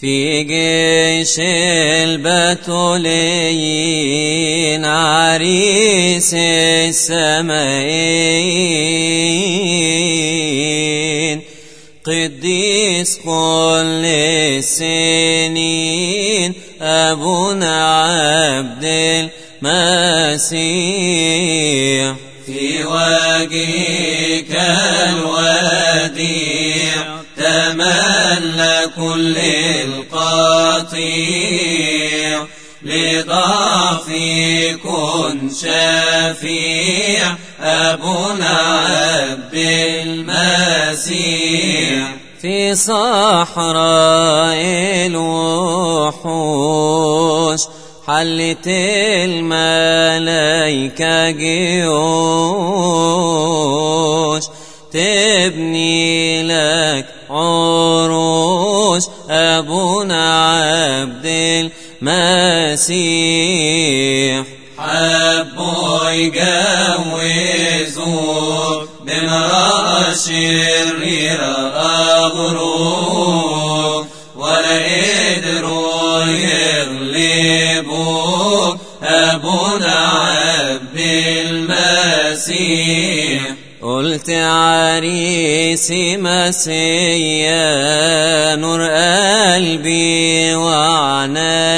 في جيش البتولين عريس السمائين قديس كل السنين أبونا عبد المسيح. في وجهك لضعفي كن شفيع أبونا عبد المسيح. في صحراء الوحوش حلت الملايكة جيوش تبني لك عروش أبونا عبد المسيح. حبوا يجوزوك بامرأة شريرة. قلت عريسي مسيا نور قلبي وعنايا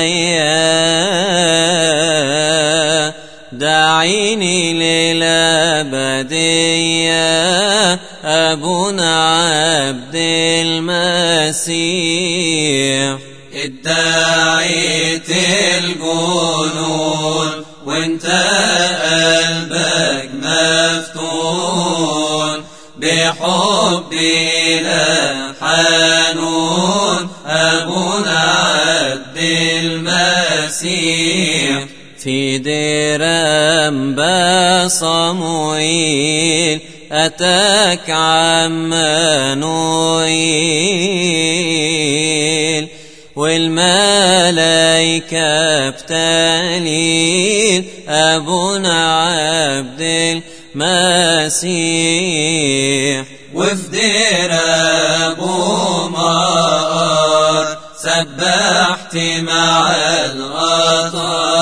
دعيني للأبدية أبونا عبد المسيح. ادعيت الجنون بحبي لا حنون أبونا عبد المسيح. في درام صموئيل أتاك عمانوئيل والملايكة بتاليل أبونا عبد المسيح وفي دير أبو مار سبحت مع الغطار.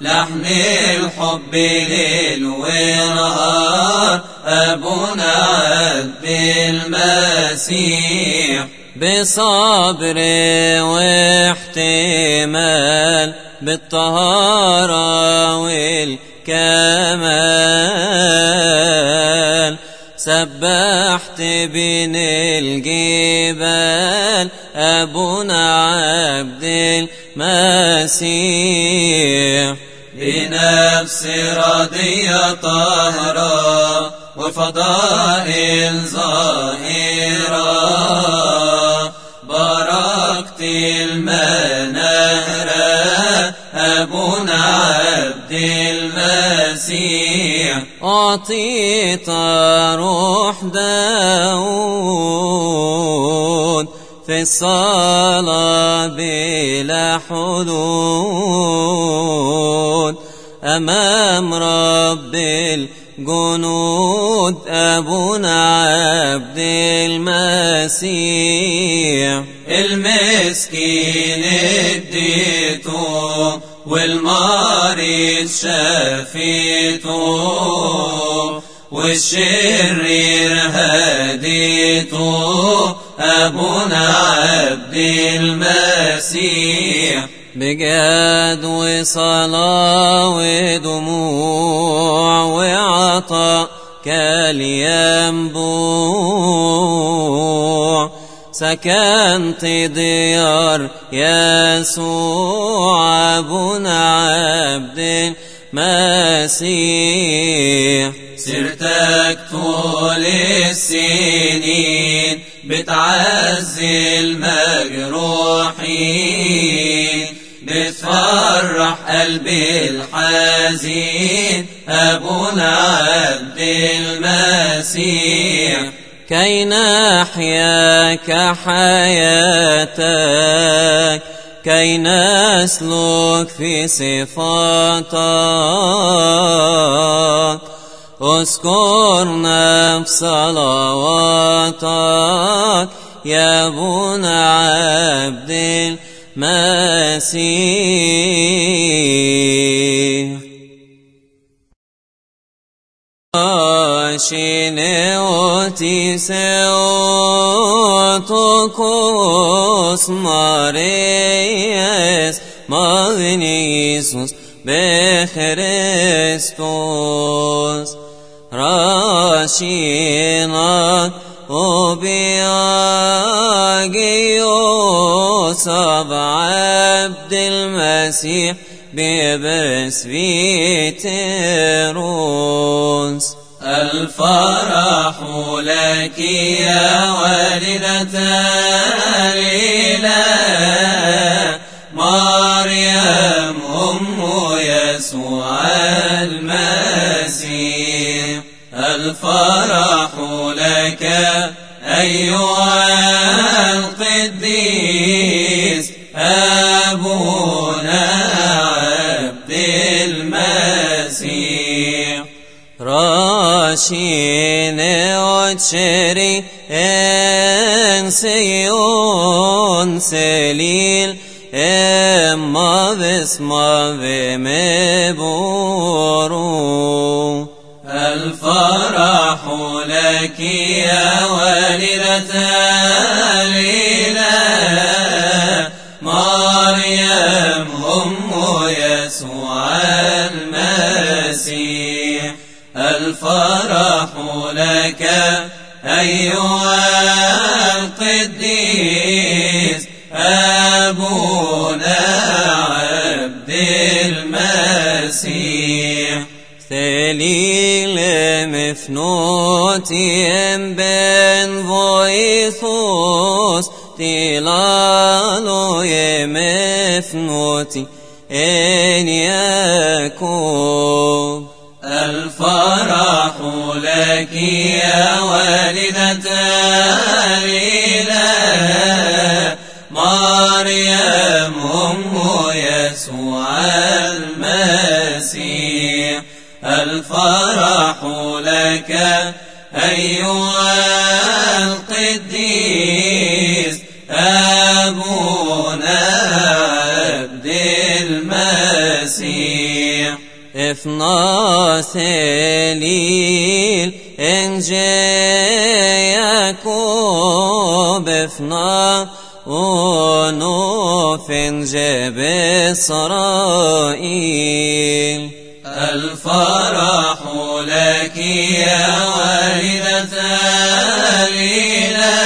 لحن الحب ليل ونهار أبونا عبد المسيح. بصبر واحتمال بالطهارة والكمال سبحت بين الجبال أبونا عبد المسيح. بنفس راضية طهرة وفضائل ظاهرة. المسيح. أعطيت روح داود في الصلاة بلا حدود. أمام رب الجنود أبونا عبد المسيح. المسكين اديته والمريض شفيته والشرير هديته أبونا عبد المسيح. بجاد وصلاة ودموع وعطاء كالينبوع. سكنت ديار يسوع أبونا عبد المسيح. سرتك طول السنين بتعزي المجروحين بتفرح قلبي الحزين أبونا عبد المسيح. كي نحيا كحياتك كي نسلك في صفاتك؟ اذكرنا في صلواتك. يا ابن عبد المسيح. Shineuti seotokos Mareis Magnisus Bechristos Rashinat وبياجيوس عبد المسيح ببس فيتروس الفرح لك يا والدة الإله مريم أم يسوع المسيح. الفرح لك أيها وتشري إن سيون سليل اما بسما بمبورو الفرح لك يا والدة أيها القديس أبونا عبد المسيح. ثليل مفنوتي بن فويثوس تلالو يمفنوتي إن يكون والدة الإله مريم أم يسوع المسيح الفرح لك أيها القديس أبونا عبد المسيح إفنا ثليل إن يعقوب إفنا ونوف جاب إسرائيل الفرح لك يا والدة الإله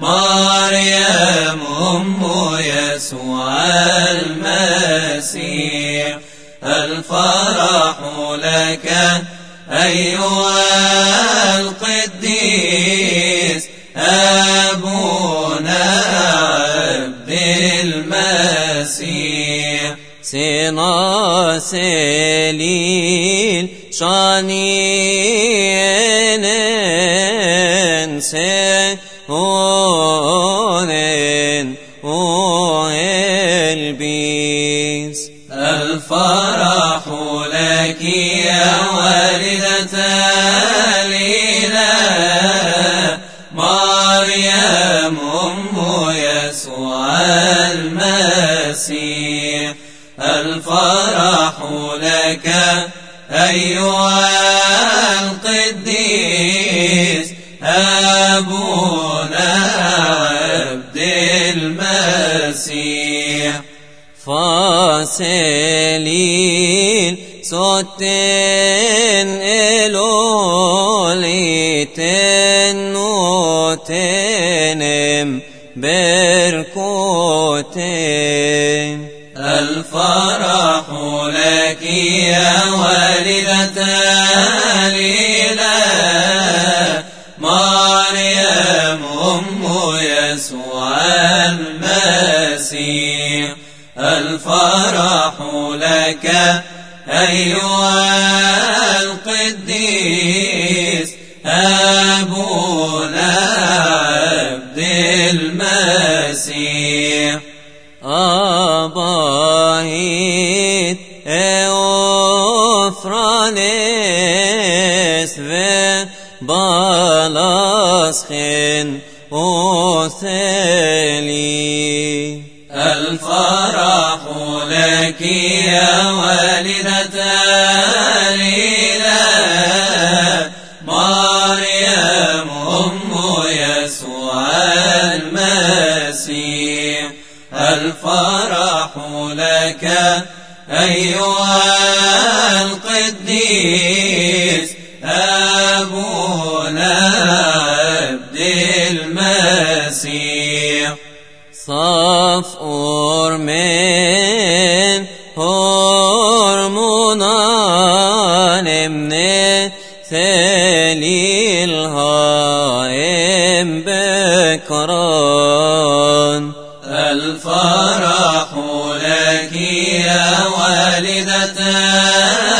مريم أم يسوع المسيح. الفرح لك أيها القديس سنا سليل شانين سهونين والبيس أيها القديس أبونا عبد المسيح. فاسلين صوتين إلوليتين نوتينم بركوتين. الفرح لك يا والدة الإله مريم أم يسوع المسيح. الفرح لك أيها القديس. بالاسخن أوثلي الفرح لك يا والدة الإله مريم أم يسوع المسيح. الفرح لك أيها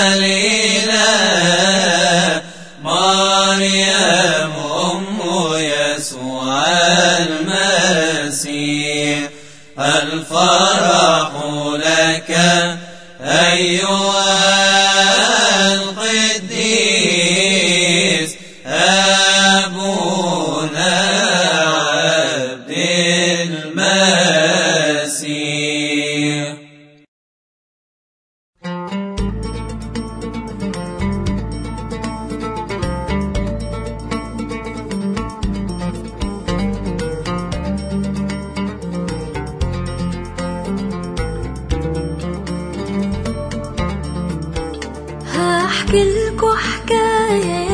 الإله هحكي لكم حكاية يا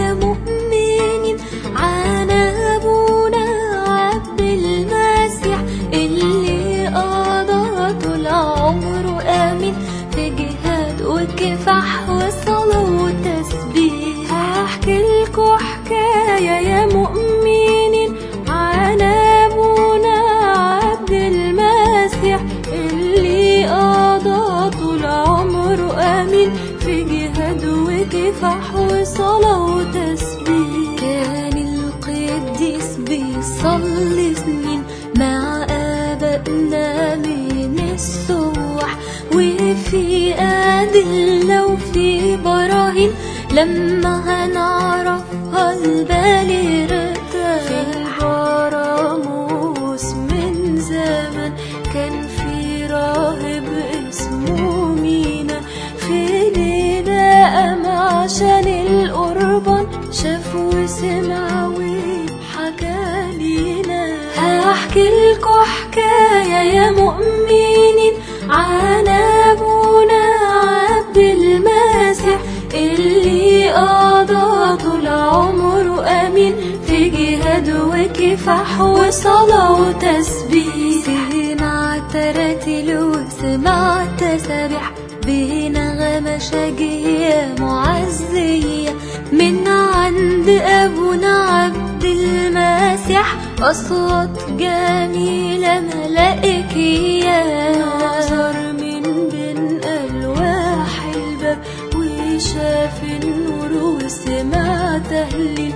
لما هنعرفها البال ارتاح في البراموس من زمان كان في راهب اسمه مينا في ليلة قام عشان القربان شاف وسمع وحكى لينا. هحكي لكم حكاية يا مؤمنين عن في جهاد وكفاح وصلاة وتسبيح. سمع تراتيل وسمع تسابيح بنغمة شجية معزية. من عند أبونا عبد المسيح. أصوات جميلة ملائكية نظر من بين ألواح الباب. وشاف النور وسمع تهليل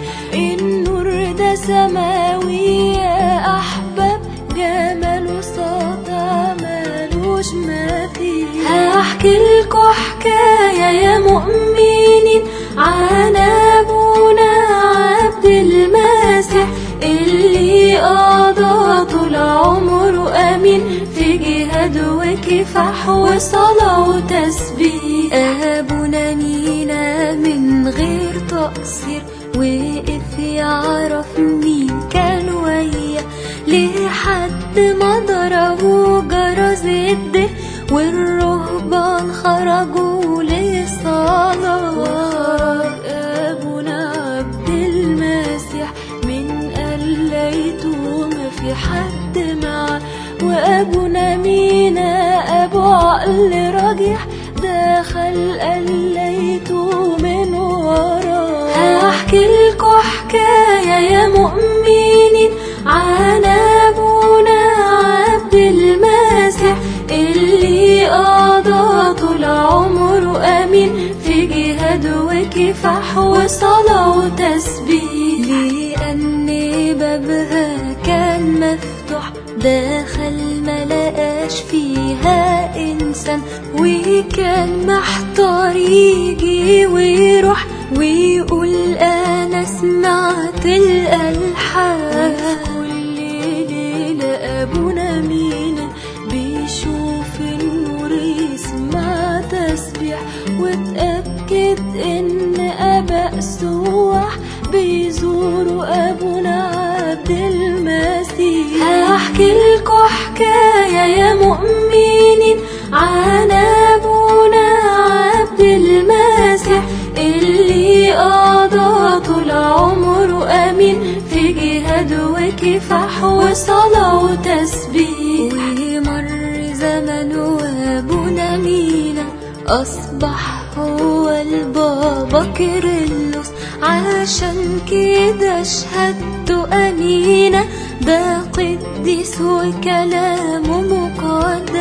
سماوي يا أحباب جمال وسطى مالوش مثيل هحكي لكم حكاية يا مؤمنين عن أبونا عبد المسيح اللي قضى طول عمره آمين في جهاد وكفاح وصلاة وتسبيح. أبونا مينا من غير تقصير وقف يعرف مين كان وياه لحد ما ضربوا جرس الدر والرهبان خرجوا للصلاة أبونا عبد المسيح من قليته ما في حد معاه وأبونا مينا أبو عقل رجيح دخل وراه هحكي لكم حكاية يا مؤمنين عن أبونا عبد المسيح اللي قضى طول عمره آمين في جهاد وكفاح وصلاة وتسبيح لأن بابها كان مفتوح دخل ملقاش فيها إنسان وكان محتار يجي ويروح ويقول أنا سمعت الألحان كل وابونا مينا بيشوف النور يسمع تسبيح وتأكد إن اباء سواح بيزوروا أبونا عبد المسيح. هحكي لكم حكاية يا مؤمنين عن عمره آمين. في جهاد وكفاح وصلاة وتسبيح. ومر زمن وابونا مينا. أصبح هو البابا كيرلس عشان كده شهادته أمينة. ده قديس وكلامه مقدس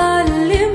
القدوس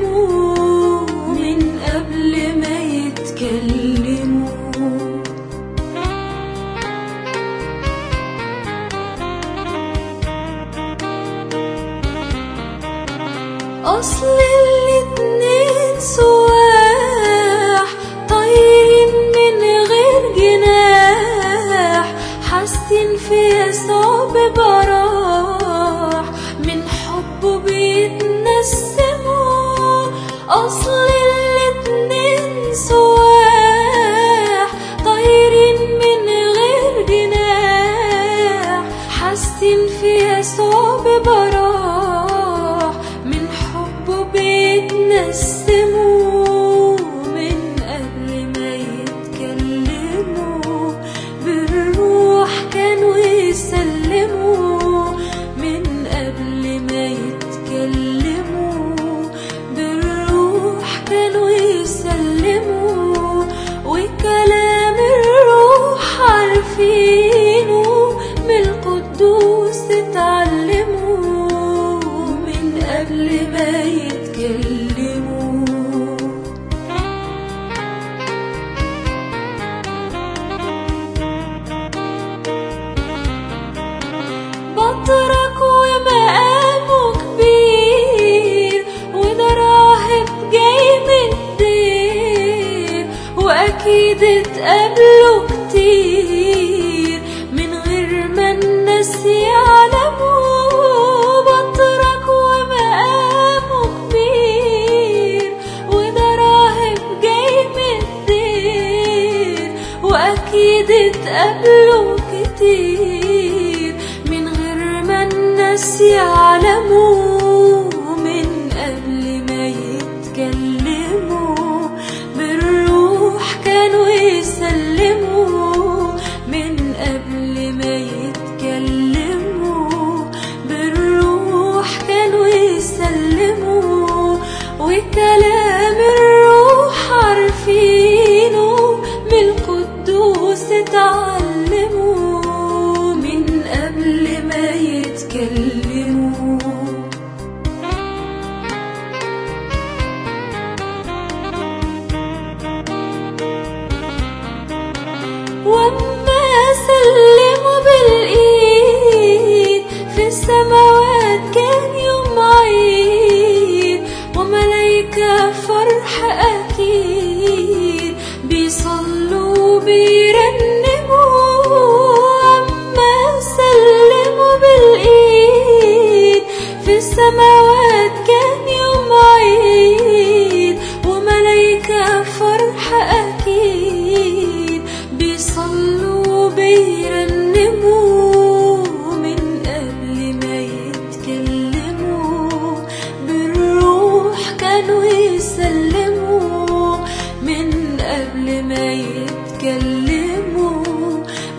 واكيد اتقابلوا كتير. من غير ما الناس يعلموا بطرك ومقامه كبير. وده راهب جاي من الدير. وأكيد اتقابلوا كتير. من غير ما الناس يعلموا بيصلوا بيرنموا من قبل ما يتكلموا بالروح كانوا يسلموا من قبل ما يتكلموا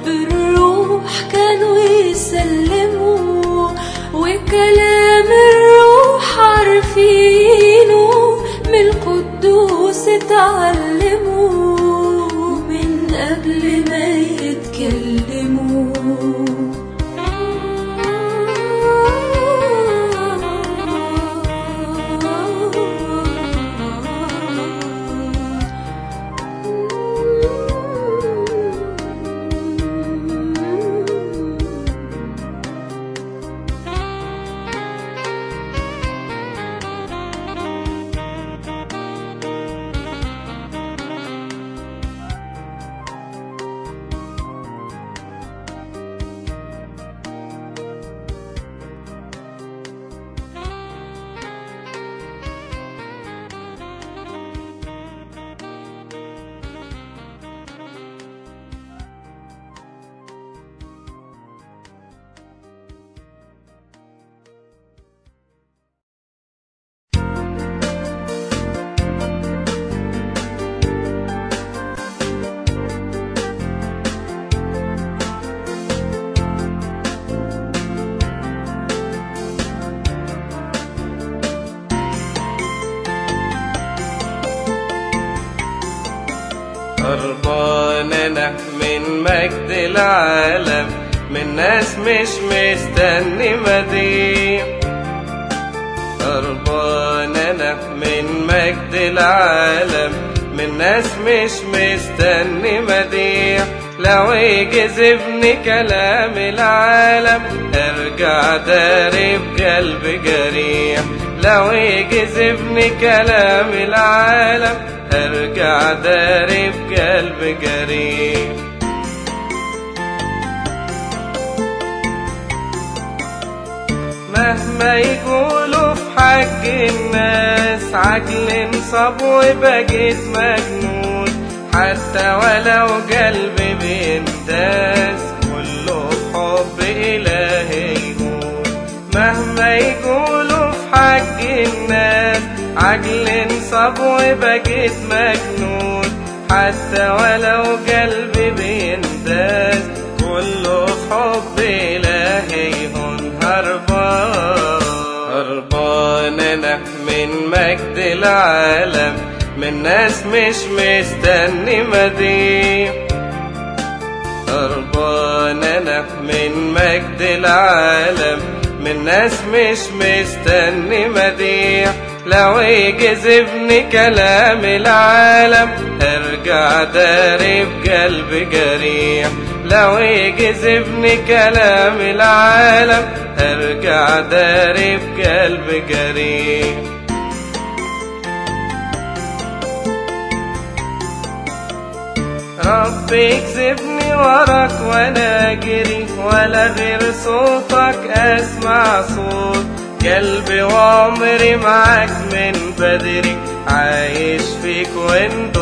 بالروح كانوا يسلموا وكلام الروح عارفينه. من القدوس اتعلموا هرباننا من مجد العالم من ناس مش مستني مديح هرباننا من مجد العالم من ناس مش مستني مديح لو يجذبني كلام العالم أرجع داري بقلب جريح. لو يجذبني كلام العالم أرجع داري بقلب جريح مهما يقولوا في حق الناس عجل انصب وبقيت مجنون. حتى ولو قلبي بينداس كله حب إلهي. انصب وبقيت مجنون حتى ولو قلبي بينداس كله حب إلهي يهون هربان. هربان أنا من مجد العالم. من ناس مش مستني مديح هربان أنا من مجد العالم. من ناس مش مستني مديح. لو يجذبني كلام العالم ارجع داري بقلب جريح لو يجذبني كلام العالم ارجع داري بقلب جريح ربي يكذبني وراك وأنا اجري ولا غير صوتك اسمع صوت. قلبي وعمري معاك من بدري عايش فيك وان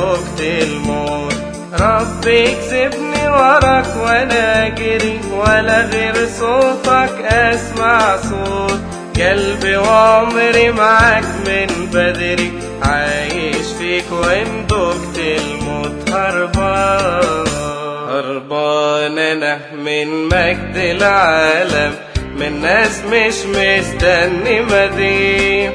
الموت. ربي يكسبني وراك وأنا اجري ولا غير صوتك اسمع صوت. قلبي وعمري معاك من بدري. عايش فيك وان دقت الموت؟ هربان. هربان أنا من مجد العالم من ناس مش مستني مديح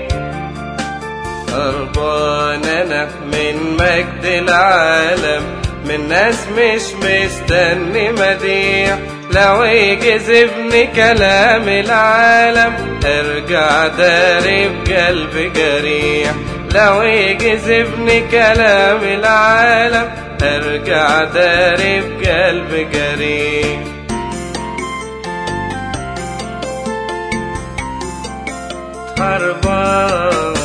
هربان أنا من مجد العالم من ناس مش مستني مديح لو يجذبني كلام العالم ارجع داري بقلب جريح لو يجذبني كلام العالم ارجع داري بقلب جريح هربان